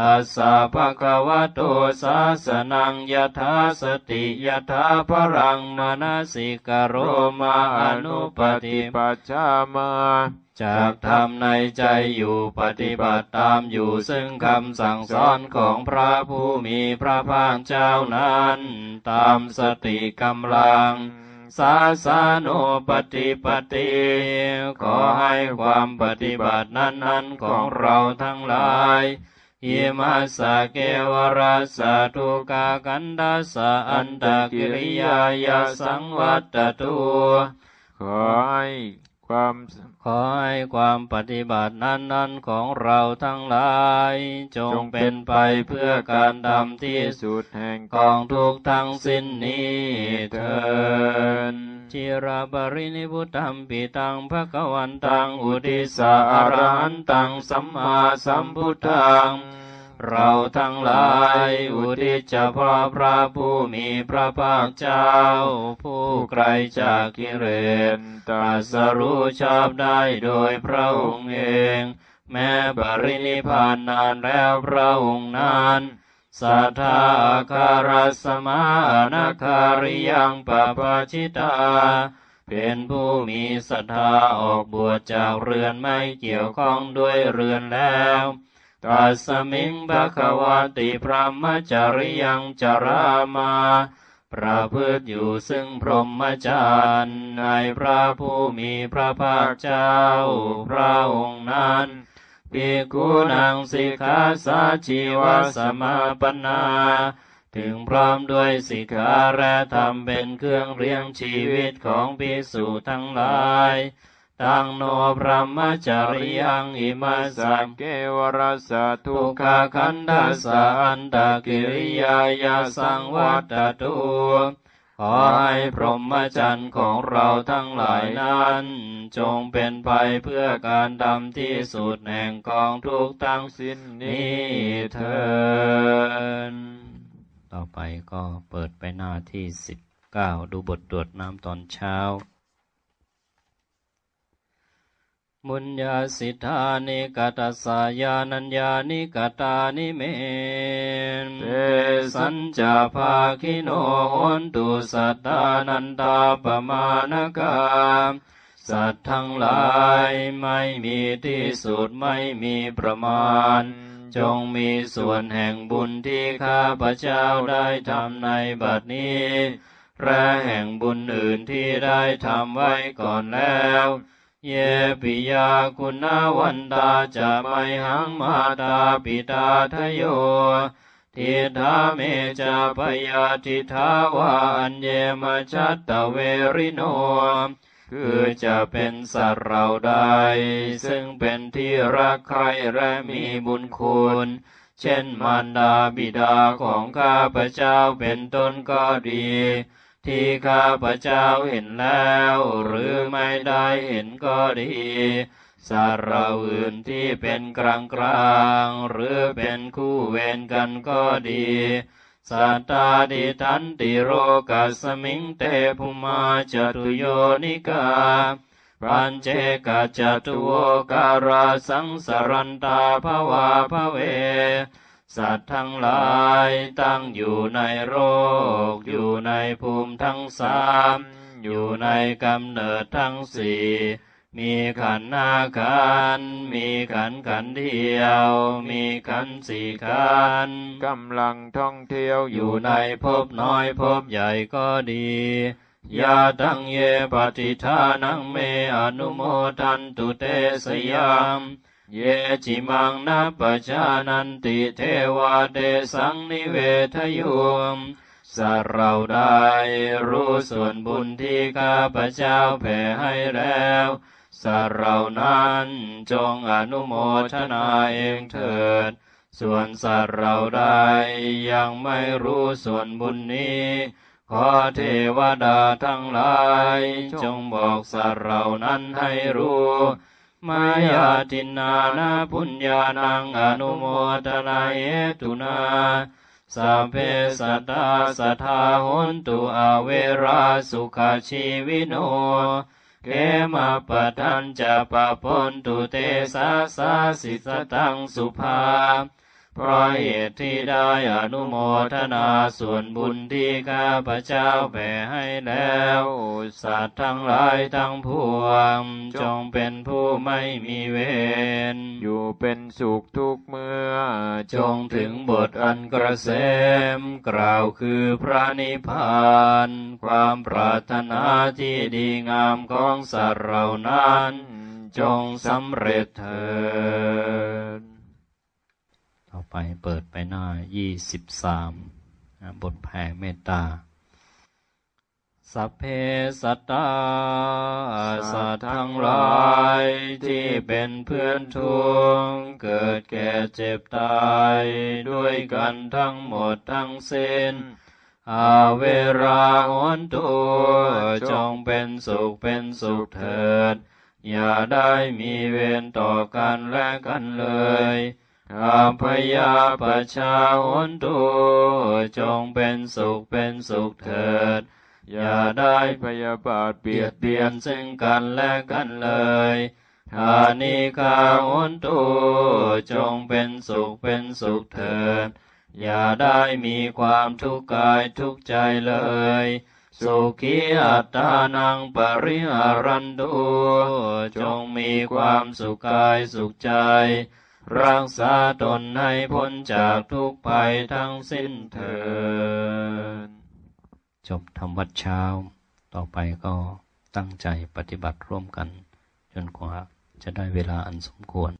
ตัสสะภะคะวะโตสาสนังยถาสติยถาพรังมนสิกโรมาอนุปฏิปัจจามาจากทำในใจอยู่ปฏิบัติตามอยู่ซึ่งคำสั่งสอนของพระผู้มีพระภาคเจ้านั้น ตามสติกำลัง สาสาโนปฏิปติขอให้ความปฏิบัตินั้นๆของเราทั้งหลาย ยิมัสสะเกวรัสสะทุกากันดาสะอันตกิริยายาสังวัตตุขอให้ความขอให้ความปฏิบัตินั้นๆของเราทั้งหลาย จงเป็นไปเพื่อการดำที่สุดแห่งกองทุกทั้งสิ้นนี้เถิด จิราบริณิพุตัมปิตังภะกวันตังอุติสาอรหันตังสัมมาสัมพุทธังเราทั้งหลายอุทิศพาะพระผู้มีพระภาคเจ้า ผู้ไกลจากกิเลสตรัสรู้ชอบได้โดยพระองค์เอง แม้บริณิพานนานแล้วพระองค์นั้น สัทธาคารสมานาคาริยังปปชิตา เป็นผู้มีศรัทธาออกบวชจากเรือนไม่เกี่ยวข้องด้วยเรือนแล้วตัสมิงภะควะติพระมจริยังจารามาประพฤติอยู่ซึ่งพรหมจารย์ในพระผู้มีพระภาคเจ้า พระองค์นั้น ปิกุนังสิกขาสาชีวสมาปนาถึงพร้อมด้วยสิกขาและธรรมเป็นเครื่องเรียงชีวิตของภิกษุทั้งหลายตังโนพระมจริยังอิมาสังเกวรัสทุกขคันดัสอันตกิริยายาสังวัตตุ ขอให้พรหมจรรย์ของเราทั้งหลายนั้น จงเป็นไปเพื่อการดำที่สุดแห่งกองทุกตั้งสิ้นนี้เถิดต่อไปก็เปิดไปหน้าที่สิบเก้าดูบทตรวจน้ำตอนเช้า มุญญาสิทธานิกตสายานัญญานิกตานิเมนเตสัญจาภาคิโนหนตุสัตตานันตาปมาณกาสัตว์ทั้งหลายไม่มีที่สุดไม่มีประมาณ จงมีส่วนแห่งบุญที่ข้าพระเจ้าได้ทำในบัดนี้และแห่งบุญอื่นที่ได้ทำไว้ก่อนแล้ว เยปิยาคุณาวันตาจะไมหังมาตาปิตาทโยทิธาเมจะพยาทิทาวาอันเยมชัตตเวริโน คือจะเป็นสัตว์เราใด ซึ่งเป็นที่รักใครและมีบุญคุณ เช่นมารดาบิดาของข้าพระเจ้าเป็นต้นก็ดี ที่ข้าพระเจ้าเห็นแล้ว หรือไม่ได้เห็นก็ดีสารอื่นที่เป็นกลางกลางหรือเป็นคู่เวรกันก็ดีสัตตาดิทันติโรกัสมิงเตภุมาจตุโยนิกาปัญเจกจตุโวการาสังสรันตาภวาภเว สัตว์ทั้งหลายตั้งอยู่ในโรค อยู่ในภูมิทั้งสามอยู่ในกำเนิดทั้งสี่มีขันนาขัน มีขันขันเดียว มีขันสี่ขันกำลังท่องเที่ยวอยู่ในภพน้อยภพใหญ่ก็ดียาตังเยปฏิทานังเมอนุโมทันตุเตสยาม เยจิมังนาปชานันติเทวาเดสังนิเวทยุมสัเราได้รู้ส่วนบุญที่ข้าพเจ้าแผ่ให้แล้วสัเรานั้นจงอนุโมทนาเองเถิด ส่วนสัตว์เราได้ยังไม่รู้ส่วนบุญนี้ ขอเทวดาทั้งหลาย จงบอกสัตว์เรานั้นให้รู้ มายาตินานาพุญญานังอนุโมทนาเอตุนาสัพเพสัตตาสัทธาหุนตุอเวราสุขชีวิโนเกมาปทันจะปะปนตุเตสาสาสิสตังสุภา เพราะเหตุที่ได้อนุโมทนาส่วนบุญที่ข้าพเจ้าแผ่ให้แล้ว สัตว์ทั้งหลายทั้งพวง จงเป็นผู้ไม่มีเวรอยู่เป็นสุขทุกเมื่อ จงถึงบทอันกระเสม กล่าวคือพระนิพพาน ความปรารถนาที่ดีงามของสัตว์เหล่านั้น จงสำเร็จเถิดต่อไป เปิดไปหน้ายี่สิบสามบทแผ่เมตตา สัพเพสัตตา สัตว์ทั้งหลายที่เป็นเพื่อนทุกเกิดแก่เจ็บตาย ด้วยกันทั้งหมดทั้งสิ้นอาเวราหนตัวจงเป็นสุขเป็นสุขเถิด อย่าได้มีเวรต่อกันและกันเลย อาพยาปชาหนตัวจงเป็นสุขเป็นสุขเถิด อย่าได้พยาบาทเบียดเบียนซึ่งกันและกันเลยอานิคาหนตัวจงเป็นสุขเป็นสุขเถิด อย่าได้มีความทุกข์กายทุกข์ใจเลย สุขีอัตตานังปริหารันตุจงมีความสุขกายสุขใจ รักษาตนให้พ้นจากทุกภัยทั้งสิ้นเถิดจบธรรมวัดเช้า ต่อไปก็ตั้งใจปฏิบัติร่วมกัน จนกว่าจะได้เวลาอันสมควร